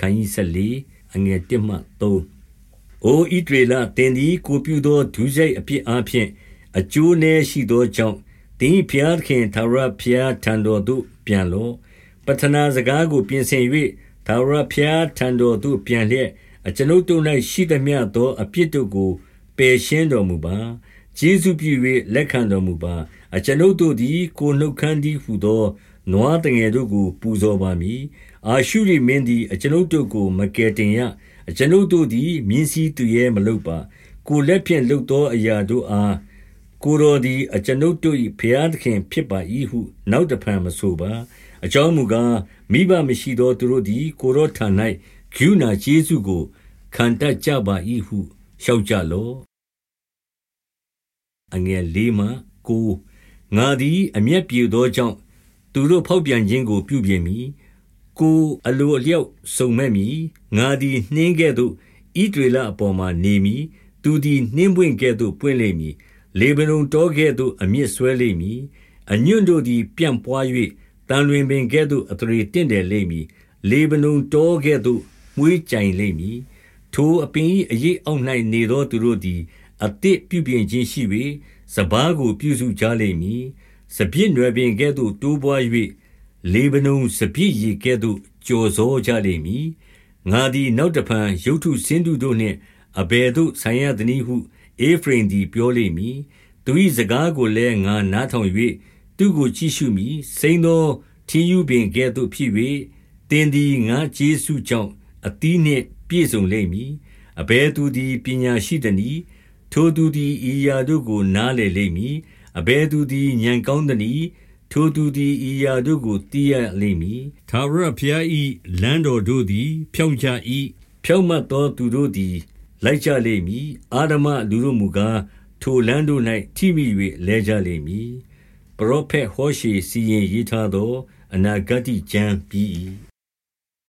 ခန်းကြီး14အငယ်1မှ3အိုဣဒရေလတင်သည်ကိုပြုသောဒုစရိုက်အပြစ်အပြင်အကျိုးနည်းရှိသောကြောင့်တင်းဖျားခင်သာရဖျားထံတော်သို့ပြန်လော့ပထနာစကားကိုပြင်ဆင်၍သာရဖျားထံတော်သို့ပြန်လျက်အကျွန်ုပ်တို့၌ရှိသမျှသောအပြစ်တို့ကိုပယ်ရှင်းတော်မူပါကျေးဇူးပြု၍လက်ခံတော်မူပါအကျွန်ုပ်တို့သည်ကိုနှုတ်ခမ်းသည်ဟုသော နွားတငယ်တို့ကို ပူဇော်ပါမည် အာရှုရိမင်းသည် အကျွန်ုပ်တို့ကို မကယ်တင်ရ အကျွန်ုပ်တို့သည် မြင်းစည်းသူရဲမလုပ်ပါ ကိုလက်ဖြင့်လှုပ်သောအရာတို့အား ကိုတော်သည် အကျွန်ုပ်တို့၏ဖျားသခင်ဖြစ်ပါ၏ဟု နောက်တဖန်မဆိုပါ အကြောင်းမူကား မိဘမရှိသောသူတို့သည် ကိုတော်ထံ၌ဂုဏကျေးဇူးကို ခံတတ်ကြပါ၏ဟု လျှောက်ကြလော့အငယ်လေးမှကိုငါသည် အမျက်ပြေသောကြောင့် သူတို့ဖောက်ပြန်ခြင်းကို ပြုပြင်မည် ကိုအလိုအလျောက်စုံမဲ့မည် ငါသည် နှင်းကဲ့သို့ဤတွေလအပေါ်မှာနေမည် သူသည် နှင်းပွင့်ကဲ့သို့ ပွင့်လိမ့်မည် လေဗနုန်တောကဲ့သို့ အမြင့်ဆွဲလိမ့်မည် အညွန့်တို့သည် ပြန့်ပွား၍တန်လွင်ပင်ကဲ့သို့အထရေတင့်တယ်လိမ့်မည် လေဗနုန်တောကဲ့သို့ မွေးကြိုင်လိမ့်မည် ထိုအပင်၏အရေးအောက်၌နေသော သူတို့သည် အသစ်ပြုပြင်ခြင်းရှိ၍စပားကို ပြုစုကြလိမ့်မည် စပြည့်နွယ်ပင်ကဲ့သို့ တိုးပွား၍လေဗနုန်စပြည့်ရေကဲ့သို့ကြော်စောကြလိမ့်မည် ငါသည် နောက်တဖန် ရုတ်ထုစင်းတုတို့နှင့် အဘယ်သို့ ဆိုင်ရသနည်းဟုအေဖရင်သည် ပြောလိမ့်မည် သူ၏စကားကိုလည်း ငါနားထောင်၍သူကိုကြည့်ရှုမည် စိမ့်သော ထင်းယူပင်ကဲ့သို့ဖြစ်၍တင်းသည် ငါကျေးဇူးကြောင့် အသီးနှင့် ပြည့်စုံလိမ့်မည် အဘယ်သူသည် ပညာရှိသနည်း ထိုသူသည်ဤရာတို့ကို နားလေလိမ့်မည် အဘယ်သူသည်ဉာဏ်ကောင်းသနည်းထိုသူသည်ဤရာတို့ကိုသိရလိမ့်မည်သာရဖျားဤလမ်းတော်တို့သည် ဖြောင့်ကြ၏ဖြောင့်မတ်သောသူတို့သည် လိုက်ကြလိမ့်မည်အာဓမလူတို့မူကားထိုလမ်းတို့၌ထိမိ၍လဲကြလိမ့်မည်ပရောဖက်ဟောရှေစီရင်ရေးထားသော အနာဂတ်ကျမ်းပြီး